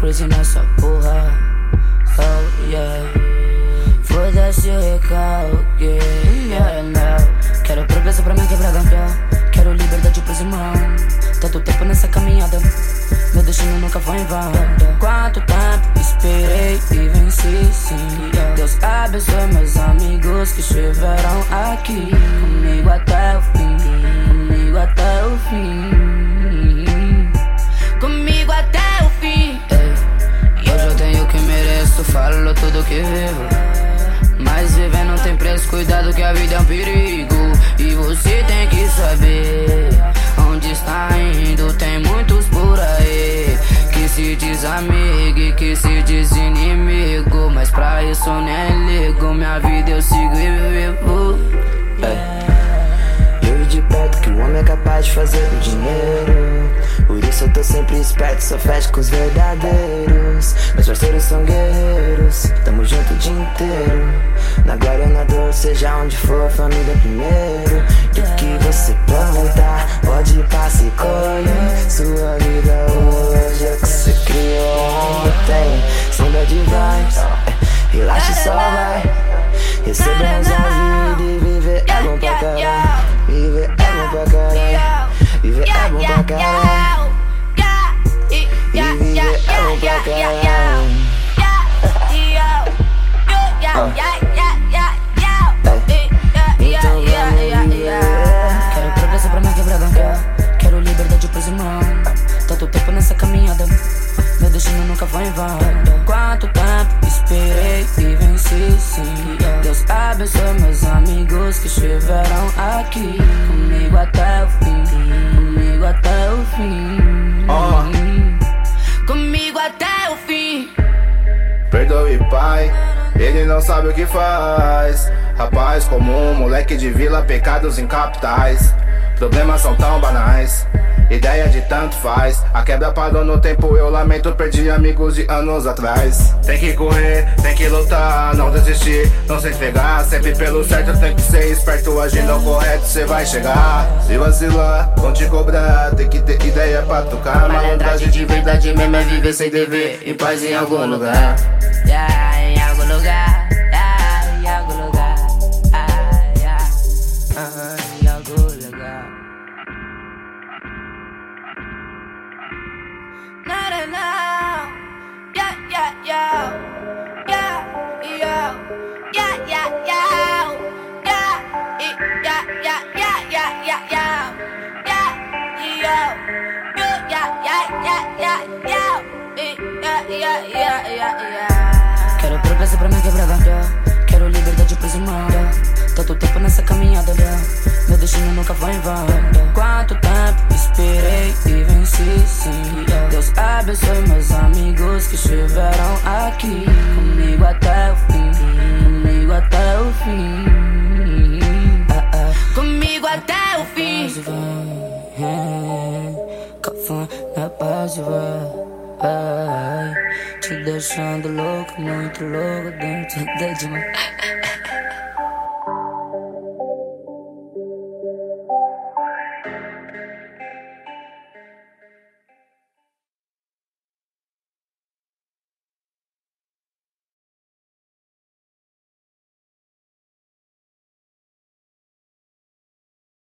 crazy nessa porra. Oh yeah. Foda-se o recalque. Yeah, não. Quero progresso pra minha quebrada. Quero liberdade pros irmãos. Tanto tempo nessa caminhada. Meu destino nunca foi em vão. Quanto tempo esperei e venci, sim. Deus abençoe meus amigos que estiveram aqui. Comigo até o fim. Comigo até o fim. Que vivo. Mas viver não tem preço, cuidado que a vida é um perigo. E você tem que saber onde está indo. Tem muitos por aí que se diz amigo e que se diz inimigo. Mas pra isso nem ligo, minha vida eu sigo e vivo. É. Eu de perto que o homem é capaz de fazer o dinheiro. Isso eu tô sempre esperto, só fecho com os verdadeiros. Meus parceiros são guerreiros, tamo junto o dia inteiro. Na glória ou na dor, seja onde for, família primeiro. E o que você plantar, pode passar e colher. Sua vida hoje é o que você criou ontem. Sem bad vibes, é, relaxa e só vai. Recebemos a vida Quero progresso pra minha quebrada. Quero liberdade pros irmãos. Tanto tempo nessa caminhada. Meu destino nunca foi em vão. Quanto tempo esperei e venci, sim. Deus abençoe meus amigos que estiveram aqui. Comigo até pai, ele não sabe o que faz. Rapaz comum, moleque de vila, pecados em capitais. Problemas são tão banais, ideia de tanto faz. A quebra parou no tempo, eu lamento, perdi amigos de anos atrás. Tem que correr, tem que lutar, não desistir, não se entregar. Sempre pelo certo, tem que ser esperto, agindo ao correto, cê vai chegar. Se vacilar, vão te cobrar, tem que ter ideia pra tocar. Malandragem de verdade mesmo é viver sem dever, em paz em algum lugar. Yeah. yeah, yeah, yeah. Quero progresso pra minha quebrada. Quero liberdade pros irmãos. Tanto tempo nessa caminhada. Meu destino nunca foi em vão. Quanto tempo esperei e venci, sim. Deus abençoe meus amigos que estiveram aqui. Comigo até o fim. Comigo até o fim. Ah, ah. Comigo até o fim. Cafã na paz vai. Te deixando louco, muito louco dentro de demais.